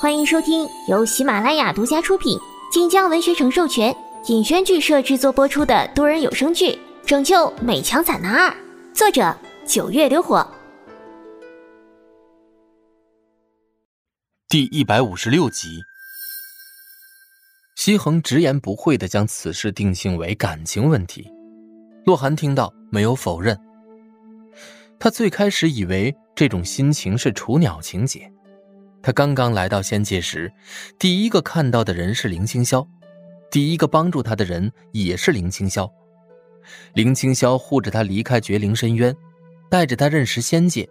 欢迎收听由喜马拉雅独家出品、晋江文学城授权、尹轩剧社制作播出的多人有声剧《拯救美强惨男二》，作者九月流火，第一百五十六集。西恒直言不讳的将此事定性为感情问题，洛寒听到没有否认。他最开始以为这种心情是雏鸟情节。他刚刚来到仙界时，第一个看到的人是林青霄，第一个帮助他的人也是林青霄。林青霄护着他离开绝灵深渊，带着他认识仙界，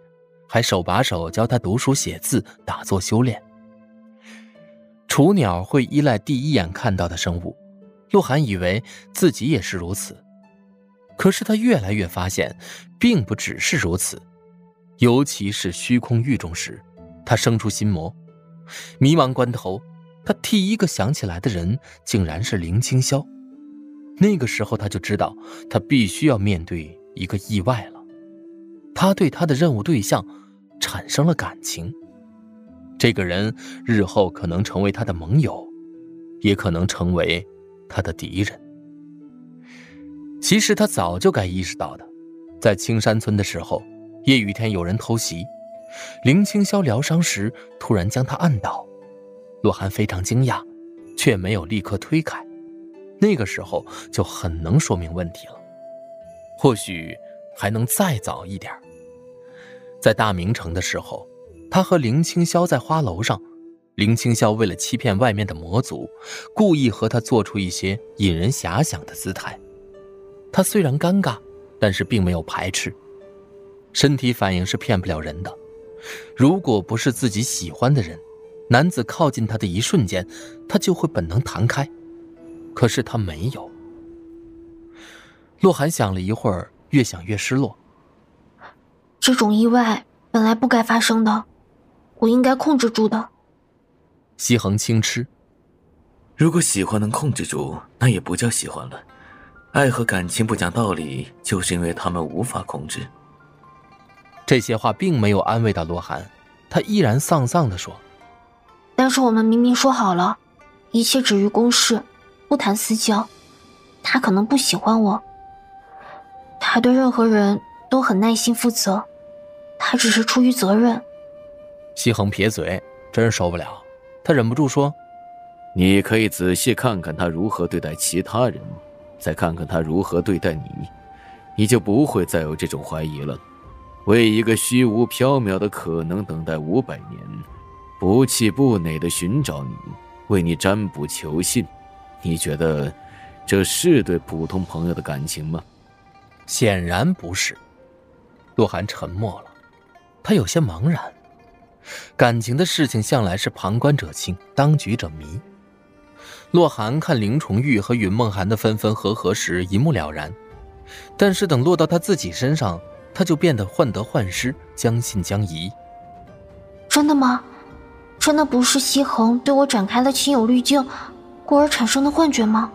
还手把手教他读书写字、打坐修炼。雏鸟会依赖第一眼看到的生物，鹿晗以为自己也是如此，可是他越来越发现，并不只是如此，尤其是虚空域中时。他生出心魔，迷茫关头，他第一个想起来的人竟然是林清霄。那个时候，他就知道他必须要面对一个意外了。他对他的任务对象产生了感情，这个人日后可能成为他的盟友，也可能成为他的敌人。其实他早就该意识到的，在青山村的时候，夜雨天有人偷袭。林清霄疗伤时，突然将他按倒，洛寒非常惊讶，却没有立刻推开。那个时候就很能说明问题了。或许还能再早一点，在大明城的时候，他和林清霄在花楼上，林清霄为了欺骗外面的魔族，故意和他做出一些引人遐想的姿态。他虽然尴尬，但是并没有排斥，身体反应是骗不了人的。如果不是自己喜欢的人，男子靠近他的一瞬间，他就会本能弹开。可是他没有。洛寒想了一会儿，越想越失落。这种意外本来不该发生的，我应该控制住的。西恒轻嗤：“如果喜欢能控制住，那也不叫喜欢了。爱和感情不讲道理，就是因为他们无法控制。”这些话并没有安慰到罗寒，他依然丧丧地说：“但是我们明明说好了，一切止于公事，不谈私交。他可能不喜欢我，他对任何人都很耐心负责，他只是出于责任。”西恒撇嘴，真受不了，他忍不住说：“你可以仔细看看他如何对待其他人，再看看他如何对待你，你就不会再有这种怀疑了。”为一个虚无缥缈的可能等待五百年，不气不馁的寻找你，为你占卜求信，你觉得这是对普通朋友的感情吗？显然不是。洛寒沉默了，他有些茫然。感情的事情向来是旁观者清，当局者迷。洛寒看林重玉和允梦寒的分分合合时一目了然，但是等落到他自己身上。他就变得患得患失，将信将疑。真的吗？真的不是西恒对我展开了亲友滤镜，故而产生的幻觉吗？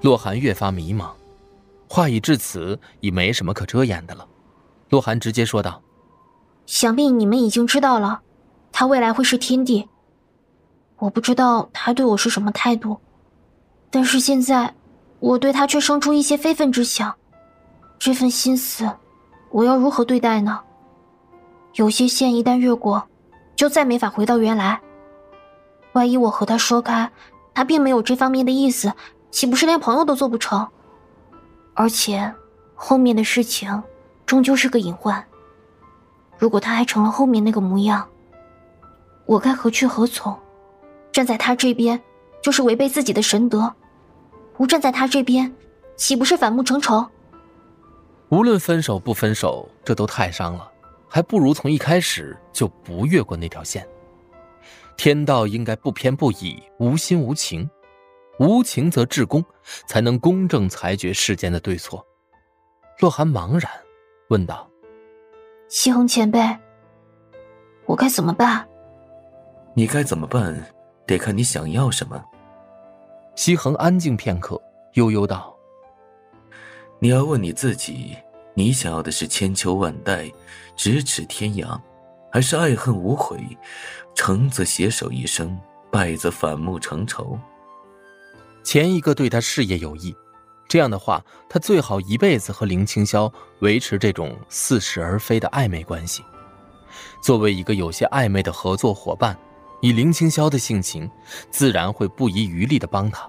洛寒越发迷茫，话已至此，已没什么可遮掩的了。洛寒直接说道：“想必你们已经知道了，他未来会是天帝。我不知道他对我是什么态度，但是现在，我对他却生出一些非分之想，这份心思。”我要如何对待呢？有些线一旦越过，就再没法回到原来。万一我和他说开，他并没有这方面的意思，岂不是连朋友都做不成？而且，后面的事情终究是个隐患。如果他还成了后面那个模样，我该何去何从？站在他这边，就是违背自己的神德；不站在他这边，岂不是反目成仇？无论分手不分手，这都太伤了，还不如从一开始就不越过那条线。天道应该不偏不倚，无心无情，无情则至公，才能公正裁决世间的对错。洛寒茫然问道：“西恒前辈，我该怎么办？”你该怎么办，得看你想要什么。西恒安静片刻，悠悠道。你要问你自己，你想要的是千秋万代、咫尺天涯，还是爱恨无悔？成则携手一生，败则反目成仇。前一个对他事业有益，这样的话，他最好一辈子和林青霄维持这种似是而非的暧昧关系。作为一个有些暧昧的合作伙伴，以林青霄的性情，自然会不遗余力的帮他。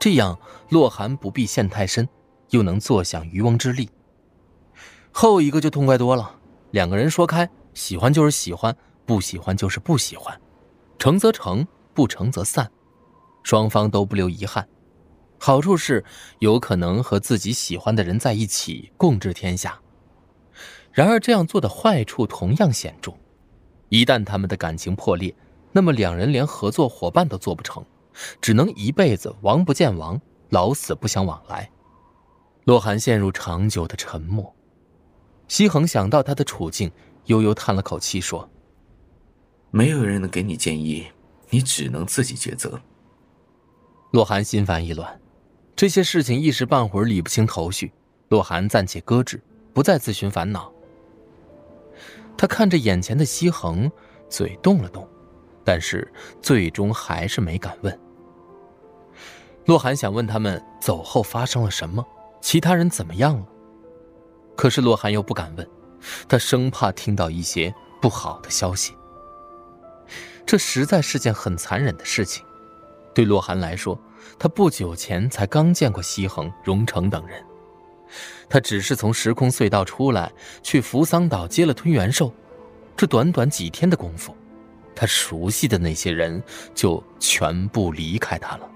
这样，洛寒不必陷太深，又能坐享渔翁之利。后一个就痛快多了，两个人说开，喜欢就是喜欢，不喜欢就是不喜欢，成则成，不成则散，双方都不留遗憾。好处是有可能和自己喜欢的人在一起共治天下。然而这样做的坏处同样显著，一旦他们的感情破裂，那么两人连合作伙伴都做不成。只能一辈子王不见王，老死不相往来。洛寒陷入长久的沉默。西恒想到他的处境，悠悠叹了口气说：“没有人能给你建议，你只能自己抉择。”洛寒心烦意乱，这些事情一时半会儿理不清头绪。洛寒暂且搁置，不再自寻烦恼。他看着眼前的西恒，嘴动了动。但是最终还是没敢问。洛寒想问他们走后发生了什么，其他人怎么样了，可是洛寒又不敢问，他生怕听到一些不好的消息。这实在是件很残忍的事情。对洛寒来说，他不久前才刚见过西恒、荣成等人，他只是从时空隧道出来，去扶桑岛接了吞元兽，这短短几天的功夫。他熟悉的那些人就全部离开他了。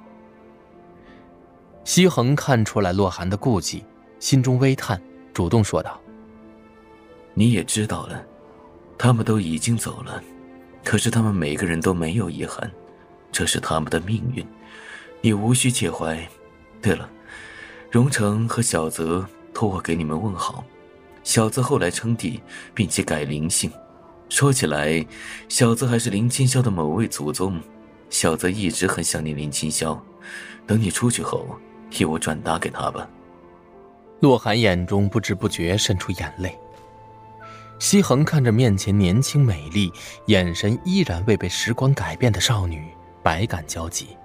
西恒看出来洛寒的顾忌，心中微叹，主动说道：“你也知道了，他们都已经走了，可是他们每个人都没有遗憾，这是他们的命运，你无需介怀。对了，荣成和小泽托我给你们问好。小泽后来称帝，并且改灵姓。”说起来，小泽还是林清霄的某位祖宗。小泽一直很想念林清霄，等你出去后，替我转达给他吧。洛寒眼中不知不觉渗出眼泪。西恒看着面前年轻美丽、眼神依然未被时光改变的少女，百感交集。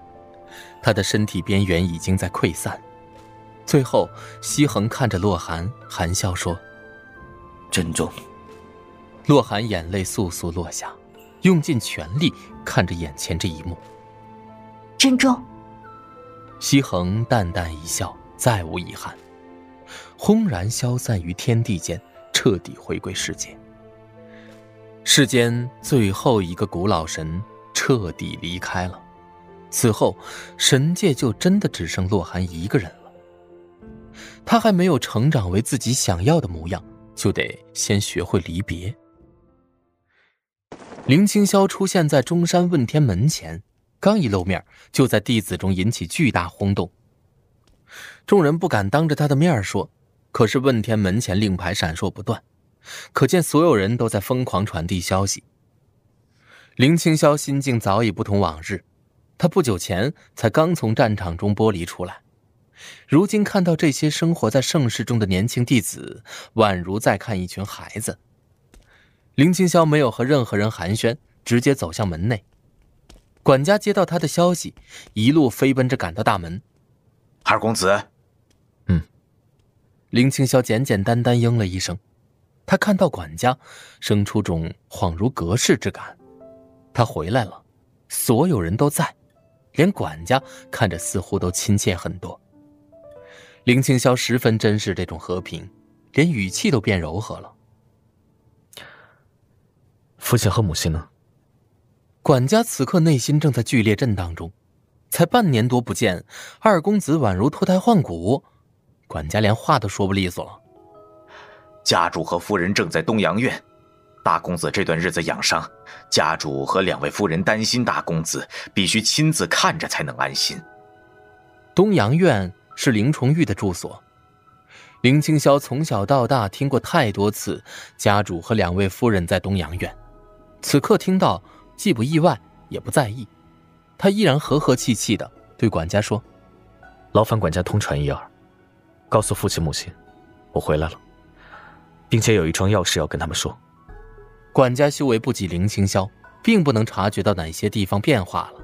她的身体边缘已经在溃散。最后，西恒看着洛寒，含笑说：“珍重。”洛寒眼泪簌簌落下，用尽全力看着眼前这一幕。珍重。西恒淡淡一笑，再无遗憾，轰然消散于天地间，彻底回归世界。世间最后一个古老神彻底离开了，此后神界就真的只剩洛寒一个人了。他还没有成长为自己想要的模样，就得先学会离别。林清霄出现在中山问天门前，刚一露面，就在弟子中引起巨大轰动。众人不敢当着他的面说，可是问天门前令牌闪烁不断，可见所有人都在疯狂传递消息。林清霄心境早已不同往日，他不久前才刚从战场中剥离出来，如今看到这些生活在盛世中的年轻弟子，宛如在看一群孩子。林清霄没有和任何人寒暄，直接走向门内。管家接到他的消息，一路飞奔着赶到大门。二公子，林清霄简简单单应了一声。他看到管家，生出种恍如隔世之感。他回来了，所有人都在，连管家看着似乎都亲切很多。林清霄十分珍视这种和平，连语气都变柔和了。父亲和母亲呢？管家此刻内心正在剧烈震荡中，才半年多不见，二公子宛如脱胎换骨，管家连话都说不利索了。家主和夫人正在东阳院，大公子这段日子养伤，家主和两位夫人担心大公子，必须亲自看着才能安心。东阳院是林崇玉的住所。林清霄从小到大听过太多次，家主和两位夫人在东阳院。此刻听到，既不意外，也不在意，他依然和和气气的对管家说：“劳烦管家通传一二，告诉父亲母亲，我回来了，并且有一桩要事要跟他们说。”管家修为不及林清霄，并不能察觉到哪些地方变化了，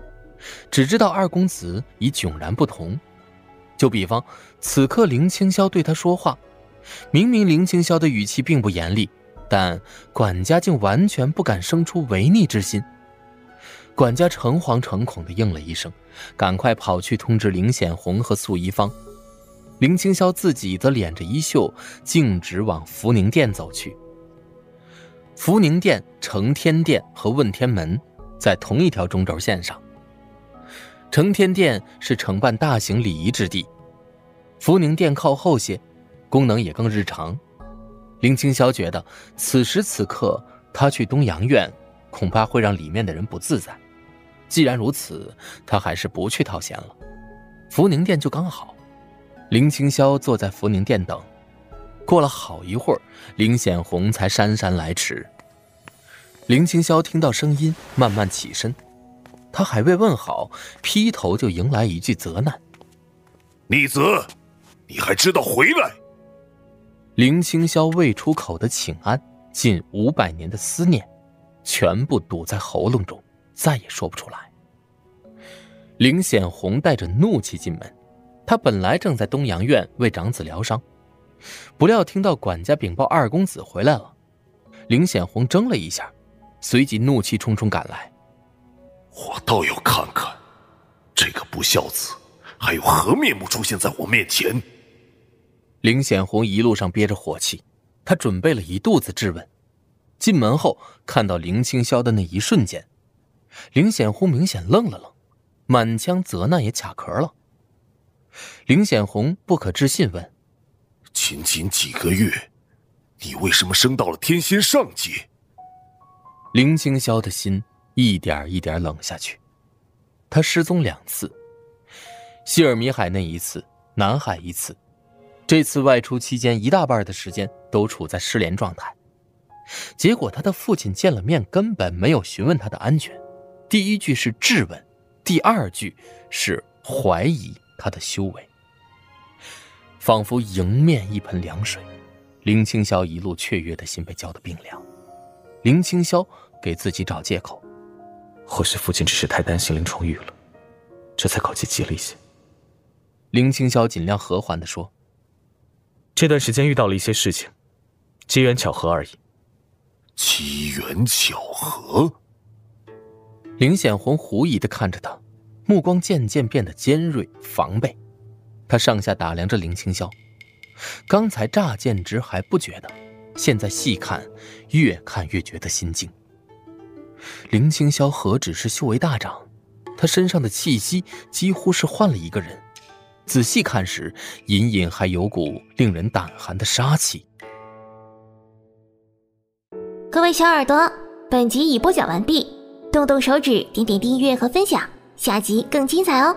只知道二公子已迥然不同。就比方，此刻林清霄对他说话，明明林清霄的语气并不严厉，但管家竟完全不敢生出违逆之心。管家诚惶诚恐地应了一声，赶快跑去通知林显红和素一芳。林清霄自己则敛着衣袖，径直往福宁殿走去。福宁殿、承天殿和问天门在同一条中轴线上。承天殿是承办大型礼仪之地，福宁殿靠后些，功能也更日常。林清霄觉得此时此刻他去东阳院，恐怕会让里面的人不自在。既然如此，他还是不去套现了。福宁殿就刚好。林清霄坐在福宁殿等，过了好一会儿，林显红才姗姗来迟。林清霄听到声音，慢慢起身。他还未问好，劈头就迎来一句责难：“逆子，你还知道回来？”林清霄未出口的请安，近五百年的思念，全部堵在喉咙中，再也说不出来。林显红带着怒气进门。他本来正在东阳院为长子疗伤，不料听到管家禀报二公子回来了，林显红怔了一下，随即怒气冲冲赶来。我倒要看看，这个不孝子还有何面目出现在我面前。林显红一路上憋着火气，他准备了一肚子质问。进门后看到林清霄的那一瞬间，林显红明显愣了愣，满腔责难也卡壳了。林显红不可置信问：“仅仅几个月，你为什么升到了天仙上界？”林清霄的心一点一点冷下去。他失踪两次，希尔米海那一次，南海一次，这次外出期间一大半的时间都处在失联状态。结果他的父亲见了面，根本没有询问他的安全，第一句是质问，第二句是怀疑。他的修为仿佛迎面一盆凉水，林青霄一路雀跃的心被浇得冰凉。林青霄给自己找借口：“或许父亲只是太担心林重玉了，这才口气急了一些。”林青霄尽量和缓的说：“这段时间遇到了一些事情，机缘巧合而已。”机缘巧合。林显红狐疑的看着他。目光渐渐变得尖锐、防备，他上下打量着林青霄。刚才乍见之还不觉得，现在细看，越看越觉得心惊。林青霄何止是修为大涨，他身上的气息几乎是换了一个人。仔细看时，隐隐还有股令人胆寒的杀气。各位小耳朵，本集已播讲完毕，动动手指，点点订阅和分享。下集更精彩哦！